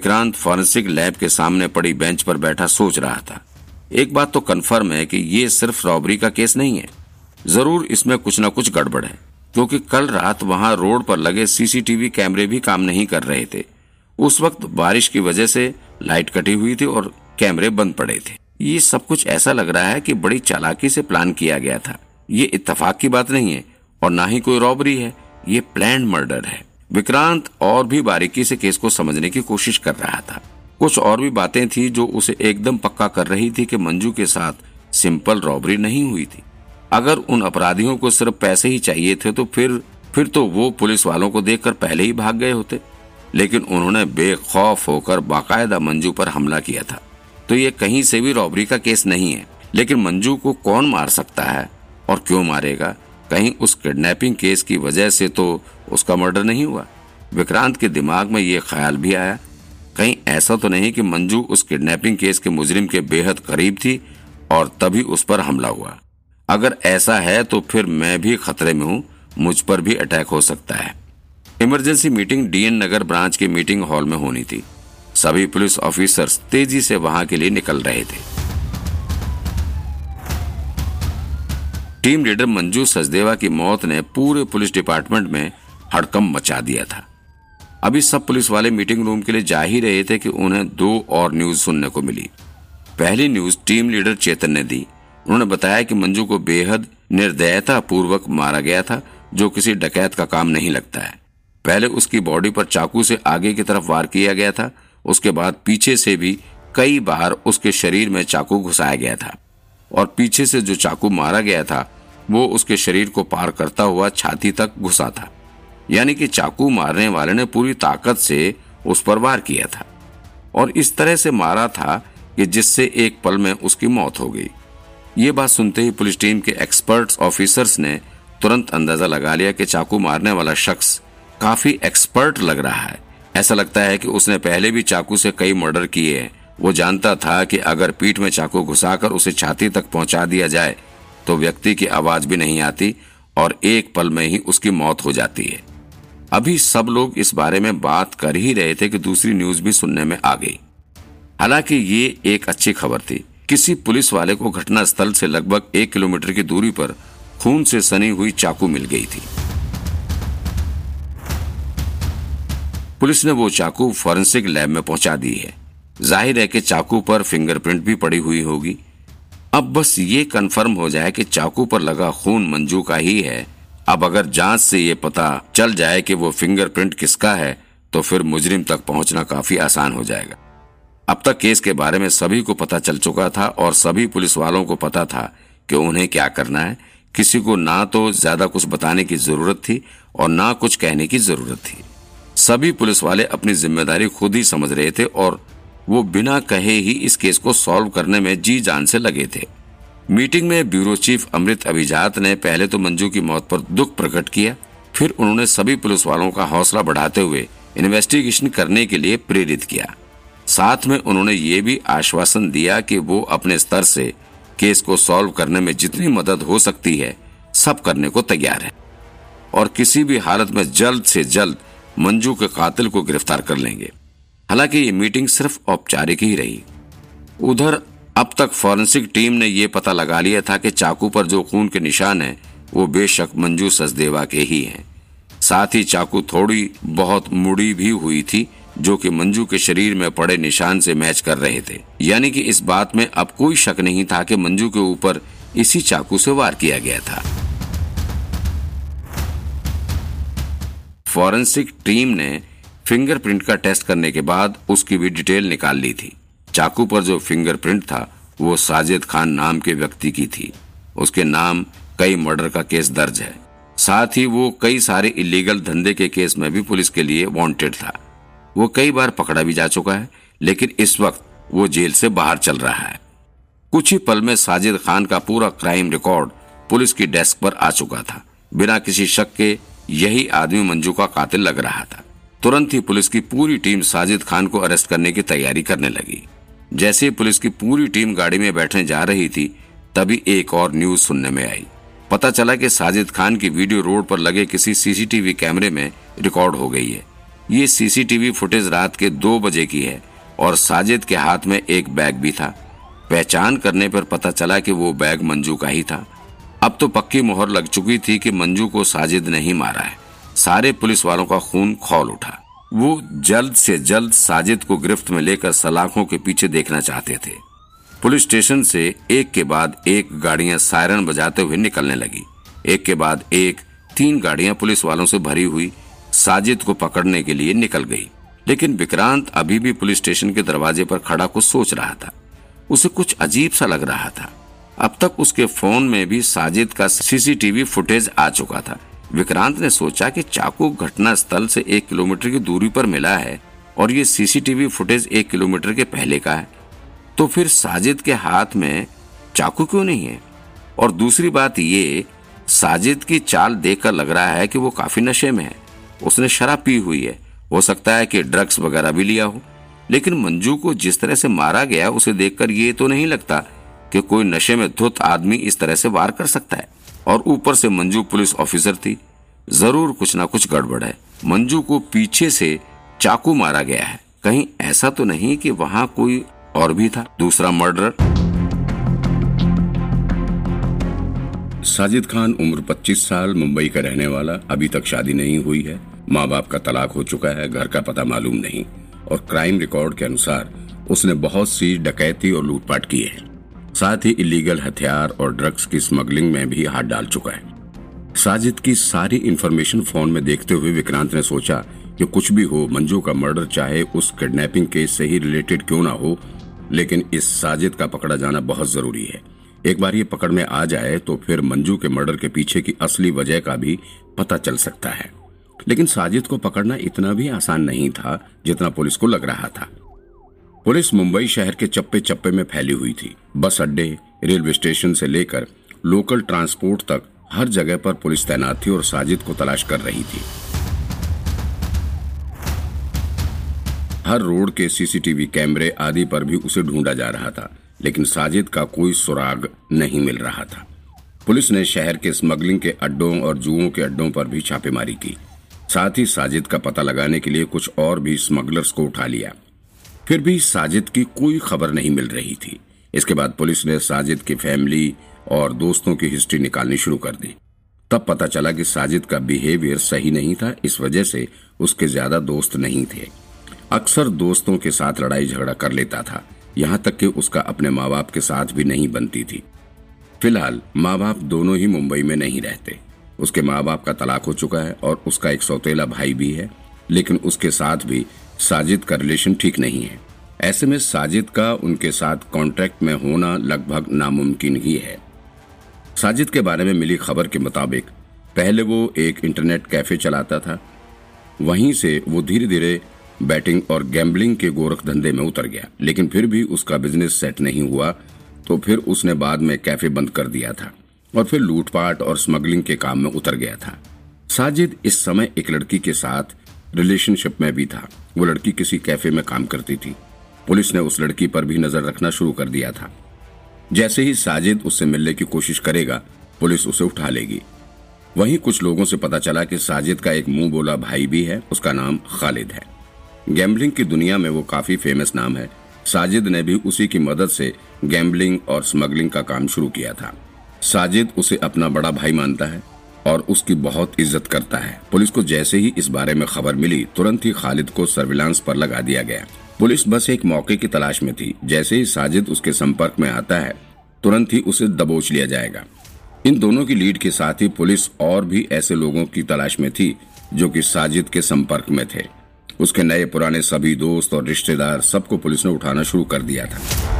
Vikrant forensic lab के सामने पड़ी बेंच पर बैठा सोच रहा था। एक बात तो कन्फर्म है कि ये सिर्फ़ रॉबरी का केस नहीं है। ज़रूर इसमें कुछ न कुछ गड़बड़ है, क्योंकि कल रात वहाँ रोड पर लगे सीसीटीवी कैमरे भी काम नहीं कर रहे थे। उस वक्त बारिश की वजह से लाइट कटी हुई थी और कैमरे बंद पड़े थे। ये सब कुछ ऐसा लग रहा है कि बड़ी चालाकी से प्लान किया गया था। ये इत्तेफाक की बात नहीं है और ना ही कोई रॉबरी है। ये प्लान मर्डर है। विक्रांत और भी बारीकी से केस को समझने की कोशिश कर रहा था। कुछ और भी बातें थी जो उसे एकदम पक्का कर रही थी कि मंजू के साथ सिंपल रॉबरी नहीं हुई थी। अगर उन अपराधियों को सिर्फ़ पैसे ही चाहिए थे तो फिर फिर तो वो पुलिस वालों को देखकर पहले ही भाग गए होते। लेकिन उन्होंने बेखौफ होकर बाकायदा मंजू पर हमला किया था। तो ये कहीं से भी रॉबरी का केस नहीं है। लेकिन मंजू को कौन मार सकता है और क्यों मारेगा? कहीं उस किडनैपिंग केस की वजह से तो उसका मर्डर नहीं हुआ। विक्रांत के दिमाग में ये ख्याल भी आया। कहीं ऐसा तो नहीं कि मंजू उस किडनैपिंग केस के मुजरिम के बेहद करीब थी और तभी उस पर हमला हुआ। अगर ऐसा है तो फिर मैं भी खतरे में हूँ, मुझ पर भी अटैक हो सकता है। Emergency meeting DN Nagar branch के मीटिंग हॉल में होनी थी। सभी पुलिस ऑफिसर्स तेज़ी से वहाँ के लिए निकल रहे थे। टीम लीडर मंजू सचदेवा की मौत ने पूरे पुलिस डिपार्टमेंट में हड़कम मचा दिया था। अभी सब पुलिस वाले मीटिंग रूम के लिए जा ही रहे थे कि उन्हें दो और न्यूज़ सुनने को मिली। पहली न्यूज़ टीम लीडर चेतन ने दी। उन्होंने बताया कि मंजू को बेहद निर्दयता पूर्वक मारा गया था, जो किसी डकैत का काम नहीं लगता है। पहले उसकी बॉडी पर चाकू से आगे की तरफ़ वार किया गया था, उसके बाद पीछे से भी कई बार उसके शरीर में चाकू घुसाया गया था। और पीछे से जो चाकू मारा गया था, वो उसके शरीर को पार करता हुआ छाती तक घुसा था। यानी कि चाकू मारने वाले ने पूरी ताकत से उस पर वार किया था और इस तरह से मारा था कि जिससे एक पल में उसकी मौत हो गई। ये बात सुनते ही पुलिस टीम के एक्सपर्ट्स ऑफिसर्स ने तुरंत अंदाज़ा लगा लिया कि चाकू मारने वाला शख्स काफ़ी एक्सपर्ट लग रहा है। ऐसा लगता है कि उसने पहले भी चाकू से कई मर्डर किए हैं। वो जानता था कि अगर पीठ में चाकू घुसाकर उसे छाती तक पहुँचा दिया जाए तो व्यक्ति की आवाज़ भी नहीं आती और एक पल में ही उसकी मौत हो जाती है। अभी सब लोग इस बारे में बात कर ही रहे थे कि दूसरी न्यूज़ भी सुनने में आ गई। हालाँकि ये एक अच्छी खबर थी। किसी पुलिस वाले को घटना स्थल से लगभग एक किलोमीटर की दूरी पर खून से सनी हुई चाकू मिल गई थी। पुलिस ने वो चाकू फॉरेंसिक लैब में पहुँचा दी है। ज़ाहिर है कि चाकू पर फिंगरप्रिंट भी पड़ी हुई होगी। अब बस ये कंफर्म हो जाए कि चाकू पर लगा खून मंजू का ही है अब अगर जाँच से ये पता चल जाए कि वो फिंगरप्रिंट किसका है तो फिर मुजरिम तक पहुँचना काफ़ी आसान हो जाएगा। अब तक केस के बारे में सभी को पता चल चुका था और सभी पुलिस वालों को पता था कि उन्हें क्या करना है। किसी को ना तो ज़्यादा कुछ बताने की ज़रूरत थी और ना कुछ कहने की ज़रूरत थी। सभी पुलिस वाले अपनी ज़िम्मेदारी खुद ही समझ रहे थे और वो बिना कहे ही इस केस को सॉल्व करने में जी जान से लगे थे। मीटिंग में ब्यूरो चीफ अमृत अभिजात ने पहले तो मंजू की मौत पर दुख प्रकट किया, फिर उन्होंने सभी पुलिस वालों का हौसला बढ़ाते हुए इन्वेस्टिगेशन करने के लिए प्रेरित किया। साथ में उन्होंने ये भी आश्वासन दिया कि वो अपने स्तर से केस को सॉल्व करने में जितनी मदद हो सकती है, सब करने को तैयार है। और किसी भी हालत में जल्द से जल्द मंजू के कातिल को गिरफ़्तार कर लेंगे। हालाँकि ये मीटिंग सिर्फ़ औपचारिक ही रही। उधर अब तक फॉरेंसिक टीम ने यह पता लगा लिया था कि चाकू पर जो खून के निशान है, वो बेशक मंजू सचदेवा के ही हैं। साथ ही चाकू थोड़ी बहुत मुड़ी भी हुई थी, जो कि मंजू के शरीर में पड़े निशान से मैच कर रहे थे। यानी कि इस बात में अब कोई शक नहीं था कि मंजू के ऊपर इसी चाकू से वार किया गया था। फॉरेंसिक टीम ने फिंगरप्रिंट का टेस्ट करने के बाद उसकी भी डिटेल निकाल ली थी। चाकू पर जो फिंगरप्रिंट था, वो साजिद खान नाम के व्यक्ति की थी। उसके नाम कई मर्डर का केस दर्ज है। साथ ही वो कई सारे इलीगल धंधे के केस में भी पुलिस के लिए वांटेड था। वो कई बार पकड़ा भी जा चुका है, लेकिन इस वक्त वो जेल से बाहर चल रहा है। कुछ ही पल में साजिद खान का पूरा क्राइम रिकॉर्ड पुलिस की डेस्क पर आ चुका था। बिना किसी शक के यही आदमी मंजू का कातिल लग रहा था। तुरंत ही पुलिस की पूरी टीम साजिद खान को अरेस्ट करने की तैयारी करने लगी। जैसे ही पुलिस की पूरी टीम गाड़ी में बैठने जा रही थी, तभी एक और न्यूज़ सुनने में आई। पता चला कि साजिद खान की वीडियो रोड पर लगे किसी सीसीटीवी कैमरे में रिकॉर्ड हो गई है। ये सीसीटीवी फुटेज रात के दो बजे की है और साजिद के हाथ में एक बैग भी था। पहचान करने पर पता चला कि वो बैग मंजू का ही था। अब तो पक्की मोहर लग चुकी थी कि मंजू को साजिद नहीं मारा है। सारे पुलिस वालों का खून खोल उठा। वो जल्द से जल्द साजिद को गिरफ्त में लेकर सलाखों के पीछे देखना चाहते थे। पुलिस स्टेशन से एक के बाद एक गाड़ियाँ सायरन बजाते हुए निकलने लगी। एक के बाद एक, तीन गाड़ियाँ पुलिस वालों से भरी हुई साजिद को पकड़ने के लिए निकल गई। लेकिन विक्रांत अभी भी पुलिस स्टेशन के दरवाजे पर खड़ा कुछ सोच रहा था। उसे कुछ अजीब सा लग रहा था। अब तक उसके फ़ोन में भी साजिद का सीसीटीवी फुटेज आ चुका था। विक्रांत ने सोचा कि चाकू घटना स्थल से एक किलोमीटर की दूरी पर मिला है और ये सीसीटीवी फुटेज एक किलोमीटर के पहले का है। तो फिर साजिद के हाथ में चाकू क्यों नहीं है? और दूसरी बात ये, साजिद की चाल देखकर लग रहा है कि वो काफ़ी नशे में है। उसने शराब पी हुई है। हो सकता है कि ड्रग्स वगैरह भी लिया हो। लेकिन मंजू को जिस तरह से मारा गया, उसे देखकर ये तो नहीं लगता कि कोई नशे में धुत आदमी इस तरह से वार कर सकता है। और ऊपर से मंजू पुलिस ऑफिसर थी। ज़रूर कुछ ना कुछ गड़बड़ है। मंजू को पीछे से चाकू मारा गया है। कहीं ऐसा तो नहीं कि वहाँ कोई और भी था। दूसरा मर्डर साजिद खान उम्र 25 साल, मुंबई का रहने वाला। अभी तक शादी नहीं हुई है। माँ बाप का तलाक हो चुका है। घर का पता मालूम नहीं। और क्राइम रिकॉर्ड के अनुसार उसने बहुत सी डकैती और लूटपाट की है। साथ ही इलीगल हथियार और ड्रग्स की स्मगलिंग में भी हाथ डाल चुका है। साजिद की सारी इंफॉर्मेशन फ़ोन में देखते हुए विक्रांत ने सोचा कि कुछ भी हो, मंजू का मर्डर चाहे उस किडनैपिंग केस से ही रिलेटेड क्यों ना हो, लेकिन इस साजिद का पकड़ा जाना बहुत ज़रूरी है। एक बार ये पकड़ में आ जाए तो फिर मंजू के मर्डर के पीछे की असली वजह का भी पता चल सकता है। लेकिन साजिद को पकड़ना इतना भी आसान नहीं था जितना पुलिस को लग रहा था। पुलिस मुंबई शहर के चप्पे चप्पे में फैली हुई थी। बस अड्डे, रेलवे स्टेशन से लेकर लोकल ट्रांसपोर्ट तक हर जगह पर पुलिस तैनात थी और साजिद को तलाश कर रही थी। हर रोड के सीसीटीवी कैमरे आदि पर भी उसे ढूंढा जा रहा था, लेकिन साजिद का कोई सुराग नहीं मिल रहा था। पुलिस ने शहर के स्मगलिंग के अड्डों और जुओं के अड्डों पर भी छापेमारी की। साथ ही साजिद का पता लगाने के लिए कुछ और भी स्मगलर्स को उठा लिया। फिर भी साजिद की कोई खबर नहीं मिल रही थी। इसके बाद पुलिस ने साजिद की फैमिली और दोस्तों की हिस्ट्री निकालनी शुरू कर दी। तब पता चला कि साजिद का बिहेवियर सही नहीं था, इस वजह से उसके ज़्यादा दोस्त नहीं थे। अक्सर दोस्तों के साथ लड़ाई झगड़ा कर लेता था। यहाँ तक कि उसका अपने माँ बाप के साथ भी नहीं बनती थी। फ़िलहाल माँ बाप दोनों ही मुंबई में नहीं रहते। उसके माँ बाप का तलाक हो चुका है और उसका एक सौतेला भाई भी है, लेकिन उसके साथ भी साजिद का रिलेशन ठीक नहीं है। ऐसे में साजिद का उनके साथ कांटेक्ट में होना लगभग नामुमकिन ही है। साजिद के बारे में मिली खबर के मुताबिक, पहले वो एक इंटरनेट कैफ़े चलाता था। वहीं से वो धीरे धीरे बैटिंग और गैम्बलिंग के गोरख धंधे में उतर गया। लेकिन फिर भी उसका बिज़नेस सेट नहीं हुआ तो फिर उसने बाद में कैफ़े बंद कर दिया था और फिर लूटपाट और स्मगलिंग के काम में उतर गया था। साजिद इस समय एक लड़की के साथ रिलेशनशिप में भी था। वो लड़की किसी कैफ़े में काम करती थी। पुलिस ने उस लड़की पर भी नज़र रखना शुरू कर दिया था। जैसे ही साजिद उससे मिलने की कोशिश करेगा, पुलिस उसे उठा लेगी। वहीं कुछ लोगों से पता चला कि साजिद का एक मुँह बोला भाई भी है, उसका नाम खालिद है। गैम्बलिंग की दुनिया में वो काफ़ी फ़ेमस नाम है। साजिद ने भी उसी की मदद से गैम्बलिंग और स्मगलिंग का काम शुरू किया था। साजिद उसे अपना बड़ा भाई मानता है। और उसकी बहुत इज़्ज़त करता है। पुलिस को जैसे ही इस बारे में खबर मिली, तुरंत ही खालिद को सर्विलांस पर लगा दिया गया। पुलिस बस एक मौके की तलाश में थी। जैसे ही साजिद उसके संपर्क में आता है, तुरंत ही उसे दबोच लिया जाएगा। इन दोनों की लीड के साथ ही पुलिस और भी ऐसे लोगों की तलाश में थी, जो कि साजिद के संपर्क में थे। उसके नए पुराने सभी दोस्त और रिश्तेदार सबको पुलिस ने उठाना शुरू कर दिया था।